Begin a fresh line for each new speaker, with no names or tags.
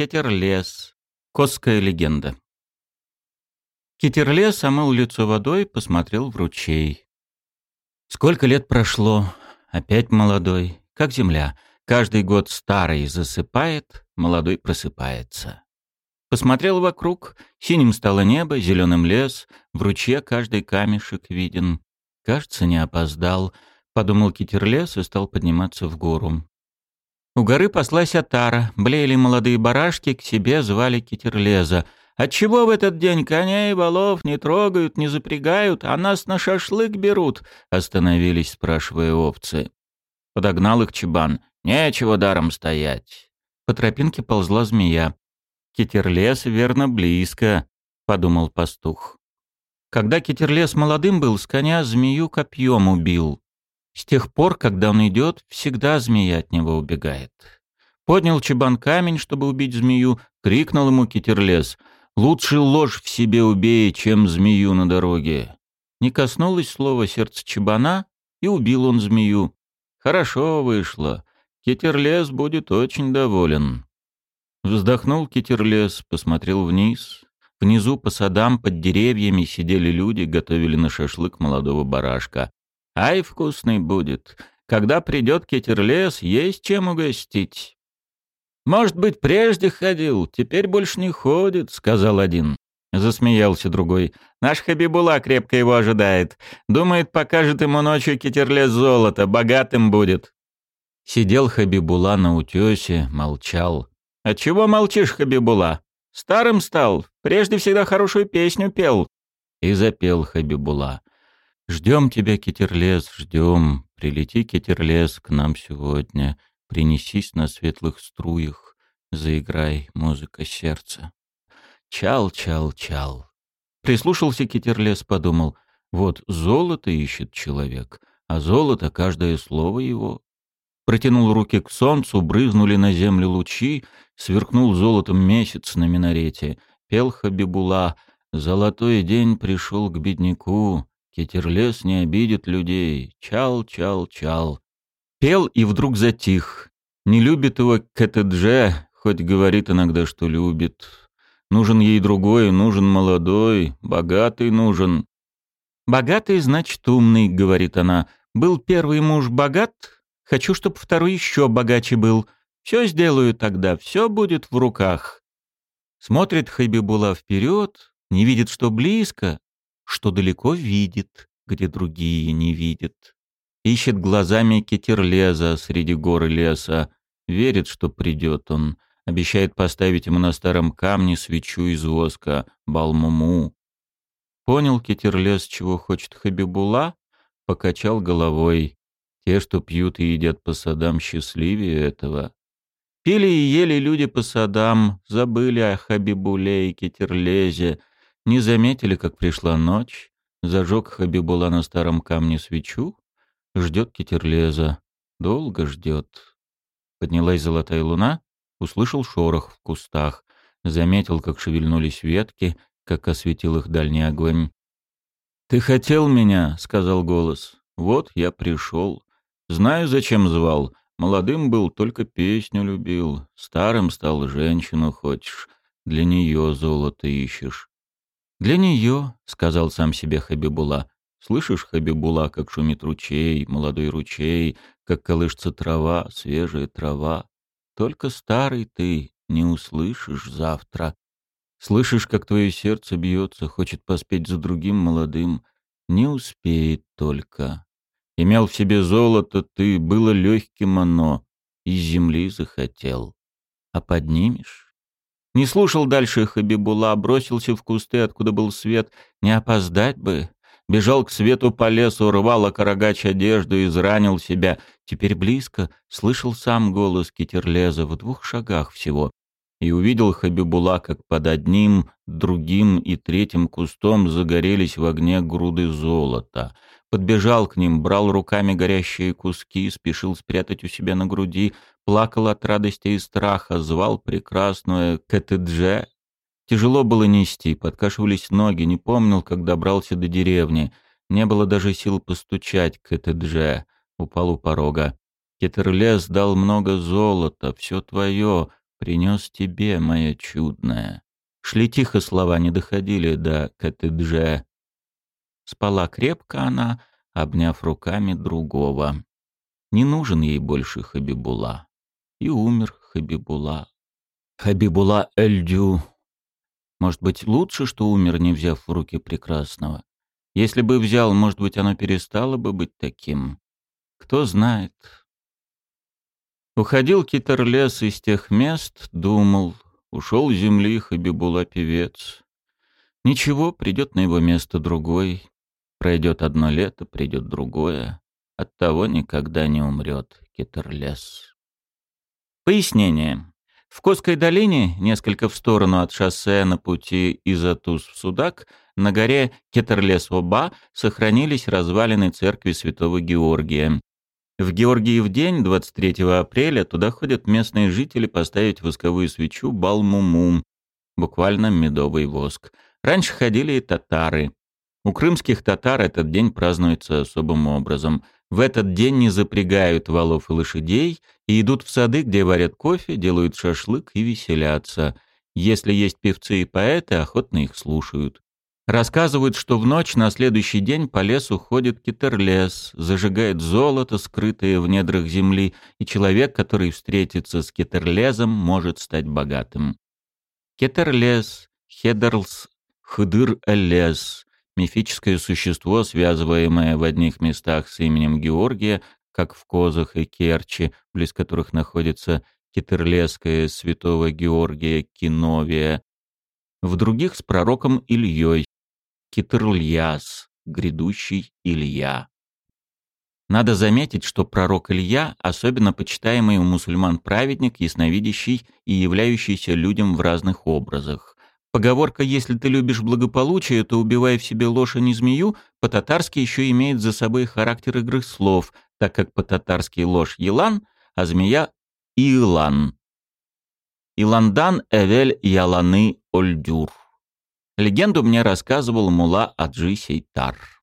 Кетерлес. Косская легенда. Кетерлес омыл лицо водой, посмотрел в ручей. Сколько лет прошло, опять молодой, как земля. Каждый год старый засыпает, молодой просыпается. Посмотрел вокруг, синим стало небо, зеленым лес, в ручье каждый камешек виден. Кажется, не опоздал, подумал Китерлес и стал подниматься в гору. У горы паслась отара, блеяли молодые барашки, к себе звали Китерлеза. «Отчего в этот день коней и волов не трогают, не запрягают, а нас на шашлык берут?» — остановились, спрашивая овцы. Подогнал их чебан. «Нечего даром стоять». По тропинке ползла змея. «Китерлес, верно, близко», — подумал пастух. Когда Китерлес молодым был, с коня змею копьем убил. С тех пор, когда он идет, всегда змея от него убегает. Поднял чебан камень, чтобы убить змею, крикнул ему Китерлес. «Лучше ложь в себе убей, чем змею на дороге». Не коснулось слова сердца чебана, и убил он змею. Хорошо вышло. Китерлес будет очень доволен. Вздохнул Китерлес, посмотрел вниз. Внизу по садам под деревьями сидели люди, готовили на шашлык молодого барашка. Ай, вкусный будет. Когда придет кетерлес, есть чем угостить. Может быть, прежде ходил, теперь больше не ходит, сказал один. Засмеялся другой. Наш Хабибула крепко его ожидает. Думает, покажет ему ночью кетерлес золото, богатым будет. Сидел Хабибула на утесе, молчал. «Отчего молчишь, Хабибула? Старым стал, прежде всегда хорошую песню пел». И запел Хабибула. Ждем тебя, Китерлес, ждем. Прилети, Китерлес, к нам сегодня. Принесись на светлых струях. Заиграй, музыка сердца. Чал, чал, чал. Прислушался Китерлес, подумал. Вот золото ищет человек, а золото — каждое слово его. Протянул руки к солнцу, брызнули на землю лучи, сверкнул золотом месяц на минарете. Пел Хабибула, золотой день пришел к бедняку, Кетерлес не обидит людей. Чал, чал, чал. Пел и вдруг затих. Не любит его КТДЖ, хоть говорит иногда, что любит. Нужен ей другой, нужен молодой, богатый нужен. «Богатый, значит, умный», — говорит она. «Был первый муж богат? Хочу, чтобы второй еще богаче был. Все сделаю тогда, все будет в руках». Смотрит Хайбибула вперед, не видит, что близко, что далеко видит, где другие не видят. Ищет глазами Кетерлеза среди гор и леса, верит, что придет он, обещает поставить ему на старом камне свечу из воска, балмуму. Понял Кетерлез, чего хочет Хабибула, покачал головой. Те, что пьют и едят по садам, счастливее этого. Пили и ели люди по садам, забыли о Хабибуле и Кетерлезе, не заметили, как пришла ночь, зажег Хабибула на старом камне свечу, ждет Китерлеза, долго ждет. Поднялась золотая луна, услышал шорох в кустах, заметил, как шевельнулись ветки, как осветил их дальний огонь. «Ты хотел меня», — сказал голос. «Вот я пришел. Знаю, зачем звал. Молодым был, только песню любил. Старым стал, женщину хочешь. Для нее золото ищешь. «Для нее», — сказал сам себе Хабибула. «Слышишь, Хабибула, как шумит ручей, молодой ручей, как колышется трава, свежая трава? Только старый ты не услышишь завтра. Слышишь, как твое сердце бьется, хочет поспеть за другим молодым, не успеет только. Имел в себе золото ты, было легким оно, из земли захотел. А поднимешь?» Не слушал дальше Хабибула, бросился в кусты, откуда был свет. Не опоздать бы. Бежал к свету по лесу, рвал окорогач одежду, изранил себя. Теперь близко слышал сам голос Китерлеза в двух шагах всего. И увидел Хабибула, как под одним, другим и третьим кустом загорелись в огне груды золота — подбежал к ним, брал руками горящие куски, спешил спрятать у себя на груди, плакал от радости и страха, звал прекрасную Кэтедже. Тяжело было нести, подкашивались ноги, не помнил, как добрался до деревни. Не было даже сил постучать Кэтедже. Упал у порога. Кетерлес дал много золота, все твое. принес тебе, моя чудная. Шли тихо слова, не доходили до Катедже. Спала крепко она, обняв руками другого. Не нужен ей больше Хабибула. И умер Хабибула. Хабибула Эльдю. Может быть, лучше, что умер, не взяв в руки прекрасного? Если бы взял, может быть, оно перестало бы быть таким. Кто знает. Уходил Китерлес из тех мест, думал, ушел с земли Хабибула певец. Ничего, придет на его место другой. Пройдет одно лето, придет другое. Оттого никогда не умрет Китерлес. Пояснение. В Косской долине, несколько в сторону от шоссе на пути из Атус в Судак, на горе Кетерлес-Оба сохранились развалины церкви святого Георгия. В Георгиев день, 23 апреля, туда ходят местные жители поставить восковую свечу Балмуму, буквально медовый воск. Раньше ходили и татары. У крымских татар этот день празднуется особым образом. В этот день не запрягают валов и лошадей и идут в сады, где варят кофе, делают шашлык и веселятся. Если есть певцы и поэты, охотно их слушают. Рассказывают, что в ночь на следующий день по лесу ходит китерлес, зажигает золото, скрытое в недрах земли, и человек, который встретится с китерлезом, может стать богатым. Кетерлес, хедерлс, хыдыр-элес — мифическое существо, связываемое в одних местах с именем Георгия, как в Козах и Керчи, близ которых находится Китерлесская святого Георгия Киновия, в других с пророком Ильей, Китрльяс, грядущий Илья. Надо заметить, что пророк Илья – особенно почитаемый у мусульман праведник, ясновидящий и являющийся людям в разных образах. Поговорка «если ты любишь благополучие, то убивай в себе ложь, а не змею» по-татарски еще имеет за собой характер игры слов, так как по-татарски ложь – елан, а змея – илан. Иландан эвель яланы ольдюр. Легенду мне рассказывал мула Аджи Сейтар.